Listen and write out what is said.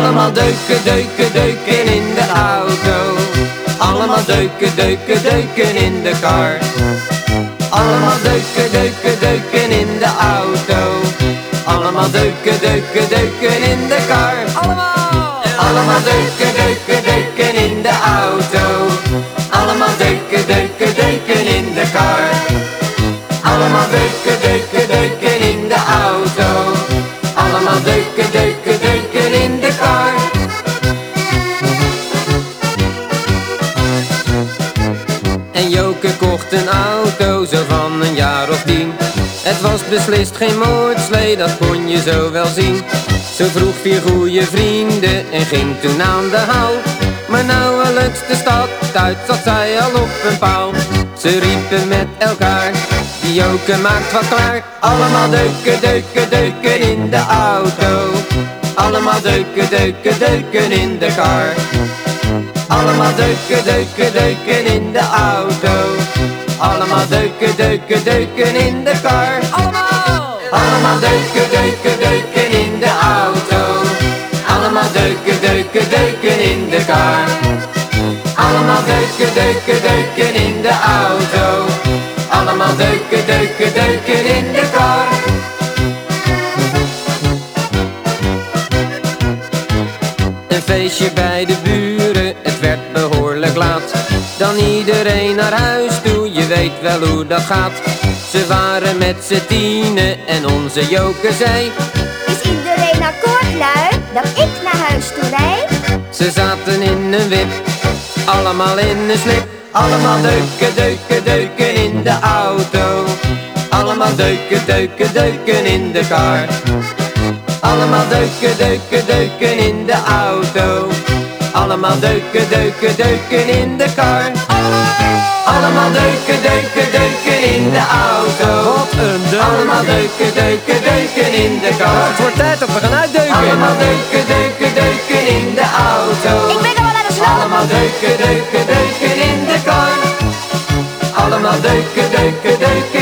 Allemaal deuken, deuken, deuken in de auto. Allemaal deuken, deuken, deuken in de kar. Allemaal deuken, deuken, deuken in de auto. Allemaal deuken, deuken, deuken in de kar. Allemaal! Allemaal deuken, deuken, deuken in de auto. Allemaal deuken, deuken, deuken in de kar. Allemaal deuken, deuken, deuken in de auto. En Joke kocht een auto zo van een jaar of tien. Het was beslist geen moordslee, dat kon je zo wel zien. Ze vroeg vier goede vrienden en ging toen aan de haal. Maar nauwelijks de stad uit zat zij al op een paal. Ze riepen met elkaar, die Joke maakt wat klaar. Allemaal deuken, deuken, deuken in de auto. Allemaal deuken, deuken, deuken in de kar. Allemaal deuken, deuken, deuken in de auto. Allemaal deuken, deuken, deuken in de kar. Allemaal! Allemaal deuken, deuken, deuken in de auto. Allemaal deuken, deuken, deuken in de kar. Allemaal deuken, deuken, deuken in de auto. Allemaal deuken, deuken, deuken in de kar. Een feestje bij de buren, het werd behoorlijk laat. Dan iedereen naar huis weet wel hoe dat gaat. Ze waren met z'n tienen en onze Joke zei Is iedereen akkoord, lui, dat ik naar huis toe rijd? Ze zaten in een wip, allemaal in een slip. Allemaal deuken, deuken, deuken in de auto. Allemaal deuken, deuken, deuken in de kar. Allemaal deuken, deuken, deuken in de auto. Allemaal deuken, deuken, deuken in de kar. Allemaal deuken, deuken, deuken in de auto. Wat een deuk! Allemaal deuken, deuken, deuken in de kar. Het wordt tijd dat we gaan uitdeuken! Allemaal deuken, deuken, deuken in de auto. Ik ben al aan de slag. Allemaal deuken, deuken, deuken in de kar. Allemaal deuken, deuken, deuken